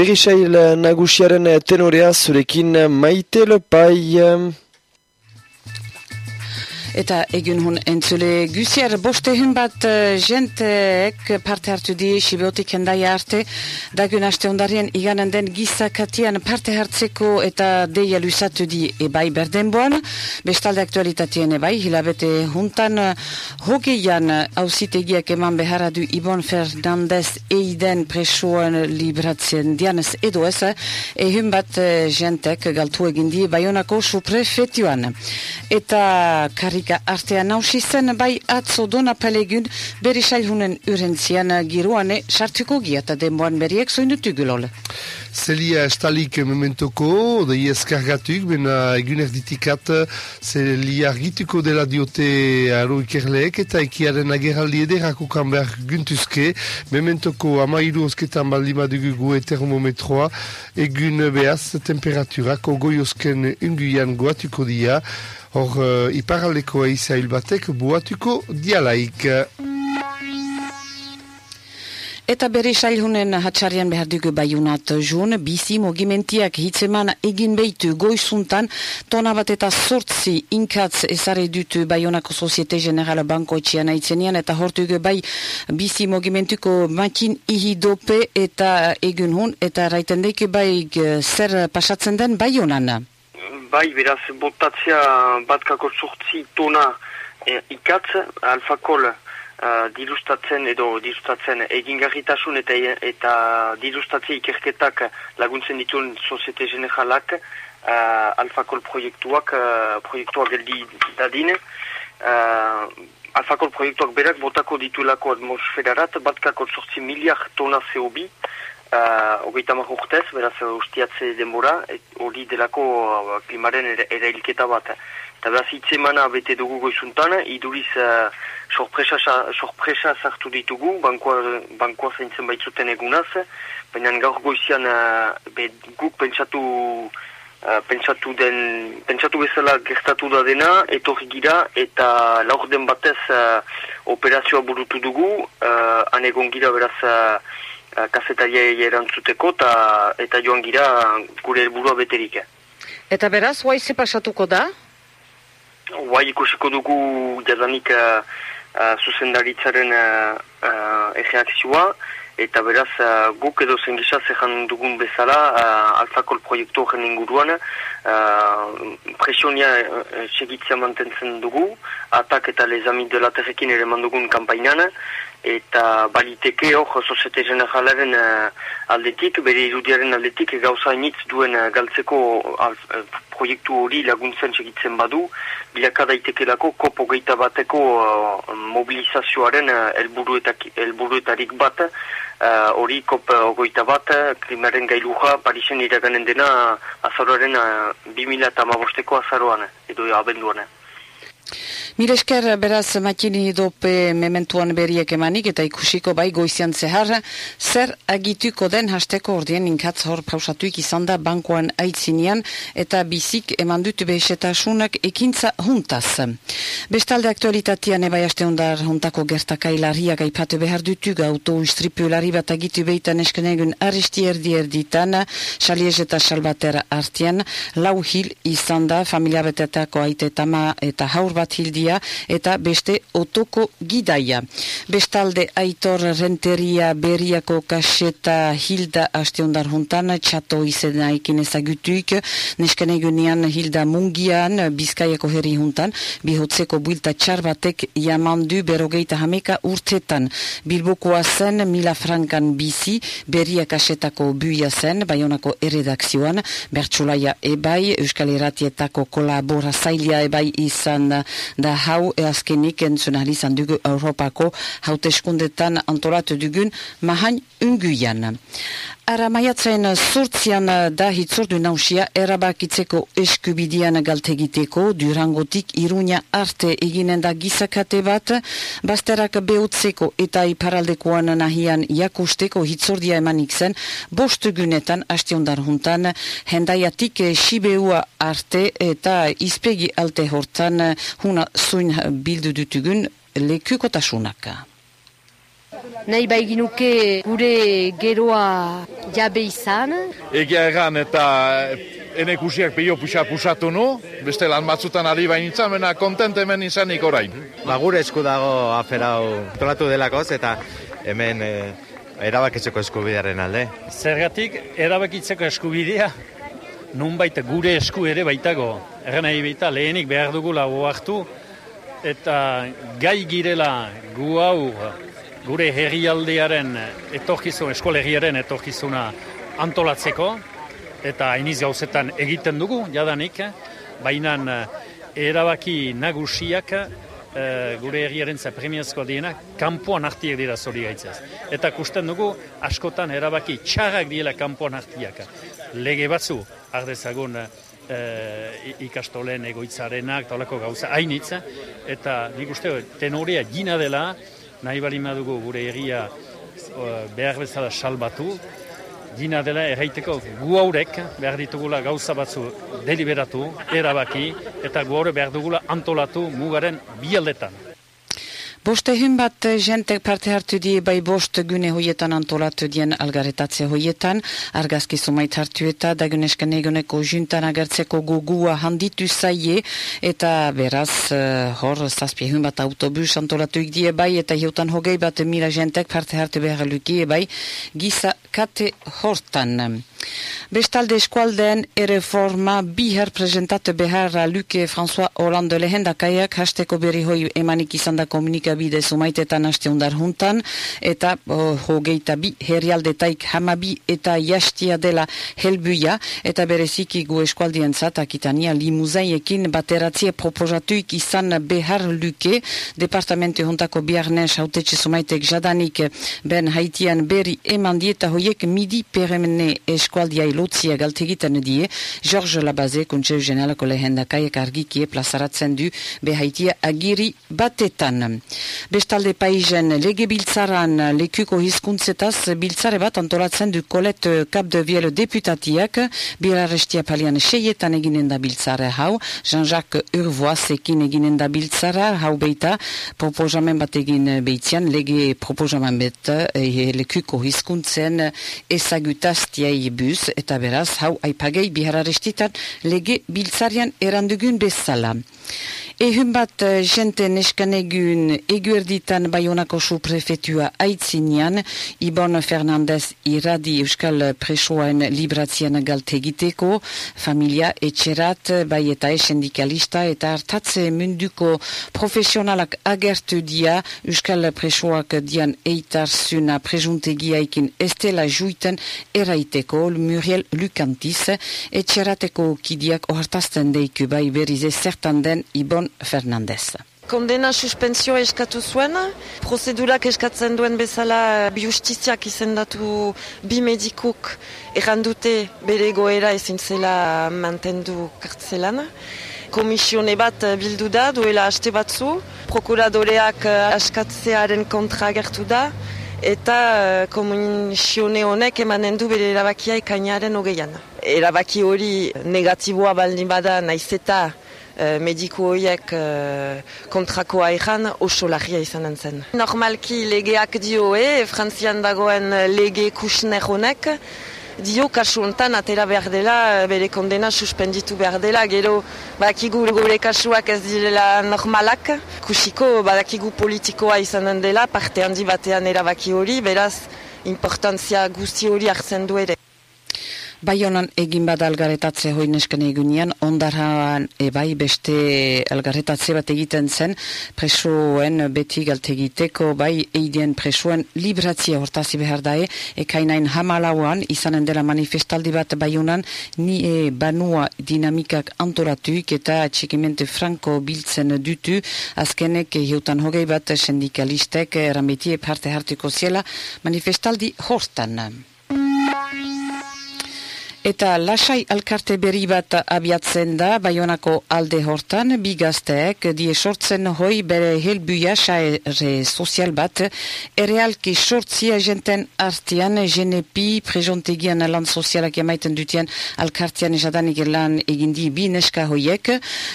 Berisail nagusiaren tenorea zurekin maite lopai. Eta egun hun entzule gusier boste hun bat uh, jenteek parte hartu di Sibeotik hendai arte. Dagun haste ondarien iganen den gizakatian parte hartzeko eta deia lusatu di ebai berdenboan. Bestalde aktualitatien ebai hilabete huntan uh, hogeian hausitegiak eman beharra du Ibon Fernandez eiden presoan libratzen dianez edo ez ehun bat uh, jentek galtu egin di Bayonako suprefetioan. Eta karri Afrika artean nausi zen bai atzo dona palegun beri sailhunen urentzian giroane sartuko giata denboan beriek zoindutu gulol. Zelia estalik mementoko, da eskargatuk, bena egun erditikat, zelia argituko dela diote aro ikerleek, eta ekiaren ageraldi ederako behar guntuzke, mementoko amairu osketan baldima dugu gu termometroa, egun behaz temperaturak, ogoi osken unguian goatuko dia, Hor, uh, iparaldeko eiza batek buatuko dialaik. Eta bere sailhunen hatxarian behar dugu baiunat jun, bizi mogimentiak hitzeman egin behitu goizuntan, tona bat eta sortzi inkatz ezare dutu baionako Societe Generala Banko etxian aitzenian, eta hor dugu bai bizi mogimentuko makin ihidope eta egun hun, eta raiten deiku bai zer pasatzen den baionan bai, beraz, botatzea batkako sortzi tona e, ikatz, alfakol uh, dirustatzen edo dirustatzen egingarritasun eta eta dirustatzea ikerketak laguntzen dituen Soziete Generalak uh, alfakol proiektuak uh, proiektuak geldi dadin. Uh, alfakol proiektuak berak botako dituelako atmosferarat batkako sortzi miliar tona CO2 Uh, Ogeita urtez, beraz ustiatze denbora, hori delako uh, klimaren erailketa bat. Eta beraz hitzemana bete dugu goizuntan, iduriz uh, sorpresa, sorpresa sartu ditugu, bankoa, bankoa zaintzen baitzuten egunaz, baina gaur goizian uh, be, guk pentsatu, uh, pentsatu, den, pentsatu bezala gertatu da dena, etorri gira, eta laur den batez uh, operazioa burutu dugu, uh, anegon gira beraz... Uh, Eh, kafetaria erantzuteko ta, eta joan gira gure helburua beterik. Eta beraz, guai ze pasatuko da? Guai ikusiko dugu jadanik uh, uh, zuzendaritzaren uh, uh, eta beraz uh, guk edo zen gisa zehan dugun bezala uh, alfakol proiektu horren inguruan uh, presionia uh, segitzea mantentzen dugu atak eta lezamit delaterrekin ere mandugun kampainan eta baliteke hor Sozete Generalaren uh, aldetik, bere irudiaren aldetik gauza initz duen uh, galtzeko uh, proiektu hori laguntzen segitzen badu, bilaka daitekelako kopo geita bateko uh, mobilizazioaren uh, elburuetarik bat, hori uh, kop uh, bat, krimaren gailuja Parisen iraganen dena azaroaren uh, 2008ko azaroan, edo abenduan. Miresker beraz makini dope mementuan beriek emanik eta ikusiko bai goizian zehar, zer agituko den hasteko ordien inkatz hor pausatuik izan da bankoan aitzinean eta bizik eman dut behesetasunak ekintza juntaz. Bestalde aktualitatean ebai haste ondar juntako gertakai lariak aipatu behar dutu gauto ustripu lari bat agitu behitan eskenegun aristi erdi erditan, xaliez eta salbater artian, lau hil izan da familia betetako aite eta haur bat hildia eta beste otoko gidaia. Bestalde aitor renteria beriako kaseta hilda asteondar juntan, txato izena ikin ezagutuik, neskene egunean hilda mungian, bizkaiako herri juntan, bihotzeko builta txarbatek jamandu berogeita hameka urtetan. Bilbokoa zen mila frankan bizi, beria kasetako buia zen, baionako eredakzioan, bertsulaia ebai, euskal eratietako kolabora zailia ebai izan da hau eazkenik entzun izan dugu Europako hauteskundetan antolatu dugun mahain unguian. Ara maiatzen sortzian da hitzordu nausia erabakitzeko eskubidian galtegiteko. Durangotik irunia arte eginen da gizakate bat. Basterak behotzeko eta iparaldekoan nahian jakusteko hitzordia emanik zen bostugunetan astiondar juntan. Hendaiatik sibeua arte eta izpegi alte hortan huna zuin bildu dutugun lekukotasunak. nahi baiginuke gure geroa jabe izan. Egia egan eta enekusiak pio puxa pusatu nu, beste lan batzutan ari bainitzen, mena kontent hemen izanik orain. Ba, gure esku dago aferau tolatu delakoz eta hemen e, erabakitzeko eskubidearen alde. Zergatik erabakitzeko eskubidea nunbait gure esku ere baitago. Erren nahi baita lehenik behar dugula hartu eta gai girela gu hau gure herrialdearen etorkizun, eskolegiaren etorkizuna antolatzeko eta hainiz gauzetan egiten dugu, jadanik, baina erabaki nagusiak e, gure herriaren za premiazkoa dienak, kanpoan hartiak dira zori gaitzaz. Eta kusten dugu, askotan erabaki txarrak diela kanpoan hartiak. Lege batzu, ardezagun e, ikastolen egoitzarenak, talako gauza, hainitza, eta nik uste, tenorea gina dela, nahi bali dugu gure herria behar bezala salbatu, Gina dela erraiteko gu haurek behar ditugula gauza batzu deliberatu, erabaki, eta gu haure behar dugula antolatu mugaren bialdetan. Boste hun bat jentek parte hartu die bai bost gune hoietan antolatu dien algaretatze hoietan, argazki sumait hartu eta dagunesken egoneko juntan agertzeko gugua handitu zaie, eta beraz uh, hor zazpie hun bat autobus antolatu die bai, eta hiutan hogei bat mila jentek parte hartu behar luki bai. Giza kate hortan. Bestalde eskualdean erreforma bihar presentate behar Luke François Hollande lehendakaiak hasteko berri hoi emanik izan da komunikabide sumaitetan haste undar juntan eta oh, hogeita bi herrialdetaik hamabi eta jastia dela helbuia eta bereziki gu eskualdien zatakitania limuzaiekin bateratzie proposatuik izan behar Luke. Departamente juntako biarnes hautetxe sumaitek jadanik ben haitian berri eman dieta hoiek midi peremene eskualdia ilotzia galtegiten die, George Labaze, kuntxeu generalako lehendakaiek argikie plazaratzen du behaitia agiri batetan. Bestalde paizen lege biltzaran lekuko hizkuntzetaz biltzare bat antolatzen du kolet kap de viel deputatiak, birarrestia palian seietan eginen da biltzare hau, Jean-Jacques Urvoaz ekin eginen da biltzara, hau beita, proposamen bat egin beitzian, lege proposamen bet e, lekuko hizkuntzen ezagutaztiai buz, eta beraz, hau aipagei bihararestitan lege biltzarian erandugun bezala. Ehun bat eh, jente neskan egun eguerditan Bayonako su prefetua aitzinean, Ibon Fernandez iradi Euskal Presoaen libratzien galtegiteko, familia etxerat, bai eta esendikalista eta hartatze munduko profesionalak agertu dia Euskal Presoak dian eitarzuna presuntegiaikin estela juiten eraiteko Muriel Lucantis, etxerateko kidiak ohartazten deiku bai berize zertan den Ibon Fernandez. Kondena suspensio eskatu zuen, prozedurak eskatzen duen bezala biustiziak izendatu bi medikuk errandute bere goera ezin zela mantendu kartzelan. Komisione bat bildu da, duela haste batzu, prokuradoreak askatzearen kontra gertu da, eta komisione honek emanen du bere erabakia ekainaren hogeian. Erabaki hori negatiboa baldin bada naiz eta Eh, mediku horiek uh, kontrakoa egan oso lagia izan zen. Normalki legeak dio, eh, frantzian dagoen lege kusner honek, dio kasu hontan atera behar dela, bere kondena suspenditu behar dela, gero badakigu gure kasuak ez direla normalak, kusiko badakigu politikoa izan dela, parte handi batean erabaki hori, beraz, importantzia guzti hori hartzen du ere. Baionan egin bada algaretatze hoi nesken egunean, ondaraan ebai beste algaretatze bat egiten zen, presoen beti galtegiteko, bai eidien presoen libratzia hortazi behar dae, ekainain hamalauan, izanen dela manifestaldi bat baionan, ni e banua dinamikak antolatuik eta txikimente franko biltzen dutu, azkenek hiutan hogei bat sindikalistek erametie parte hartuko ziela manifestaldi hortan. Eta lasai alkarte berri bat abiatzen da, baionako alde hortan, bi gazteek, die sortzen hoi bere helbuia saere sozial bat, errealki sortzia jenten artian, genepi, prejontegian lan sozialak emaiten dutien alkartian jadanik lan egindi bi neska hoiek,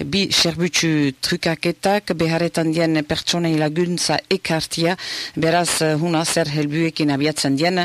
bi serbutsu trukaketak, beharetan dien pertsonei laguntza ekartia, beraz, huna zer helbuekin abiatzen dien,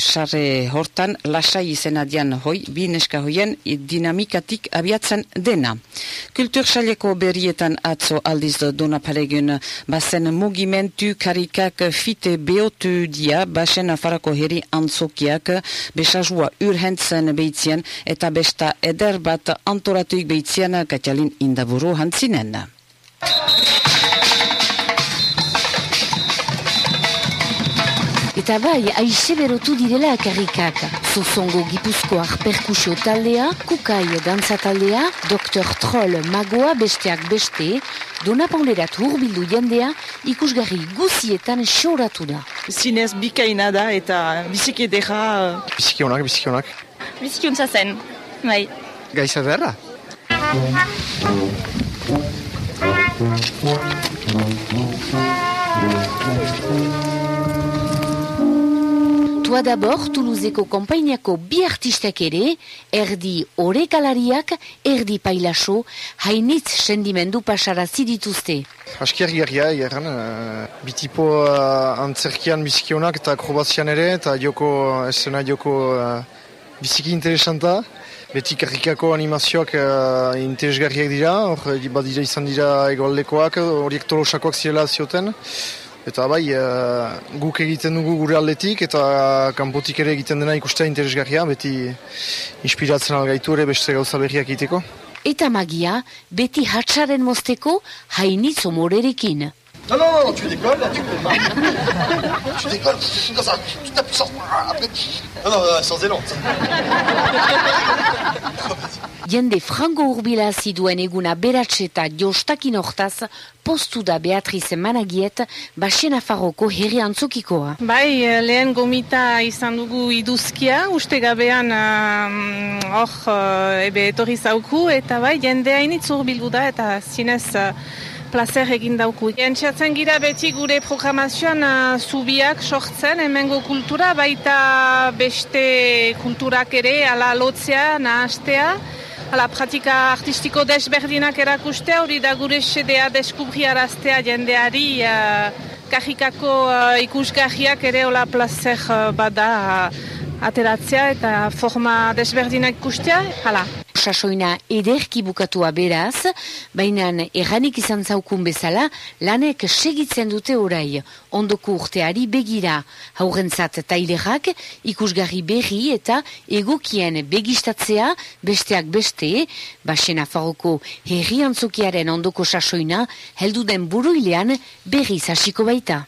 sarre hortan, lasai izena dien hoi, bi neska hoien, dinamikatik abiatzen dena. Kultur saleko berrietan atzo aldiz dona paregun bazen mugimentu karikak fite beotu dia basen afarako heri antzokiak besazua urhentzen behitzien eta besta eder bat antoratuik behitzien katialin indaburu hantzinen. Eta bai, aixe berotu direla akarrikak. Zuzongo gipuzkoak perkusio taldea, kukai dantza taldea, Dr. Troll magoa besteak beste, dona paulerat hurbildu jendea, ikusgarri guzietan xoratu da. Zinez bikaina da eta biziki edera... Biziki honak, biziki honak. Biziki hontza zen, bai. Gaiza derra? Tua dabor, Toulouseko kompainiako bi artistak ere, erdi orekalariak, erdi pailaso, hainitz sendimendu pasara zidituzte. Askiar garria, egeran, uh, bitipo uh, antzerkian bizikionak eta akrobazian ere, eta joko, esena joko uh, biziki interesanta. Beti karrikako animazioak uh, interesgarriak dira, hor badira izan dira egoaldekoak, horiek tolosakoak zirela zioten. Eta bai, uh, guk egiten dugu gure aldetik eta kanpotik ere egiten dena ikustea interesgarria, beti inspiratzen algaitu ere beste gauza berriak egiteko. Eta magia, beti hatsaren mozteko hainitzo morerekin. Non, non, non, tu décolles, là, tu peux pas. tu décolles, comme ça, toute ta puissance. Après, non, non, sans élan. Jende frango urbila ziduen eguna beratxe eta jostakin hortaz, postu da Beatriz Managiet, Baxen Afarroko herri antzokikoa. Bai, lehen gomita izan dugu iduzkia, uste gabean hor uh, ebe etorri zauku, eta bai, jende hainitz urbildu da, eta zinez uh, placer egin dauku. Entxatzen gira beti gure programazioan uh, zubiak sortzen, hemengo kultura, baita beste kulturak ere, ala lotzea, nahastea, Hala, pratika artistiko desberdinak erakuste, hori da gure sedea deskubriaraztea jendeari uh, kajikako uh, ikusgahiak ere hola placer uh, bada uh, ateratzea eta forma desberdinak ikustea. Hala. Sasoina ederki bukatua beraz, baina erranik izan zaukun bezala, lanek segitzen dute orai, ondoko urteari begira, haurentzat tailerak, ikusgarri berri eta egokien begistatzea, besteak beste, basen afarroko herri antzokiaren ondoko sasoina, heldu den buruilean berri zasiko baita.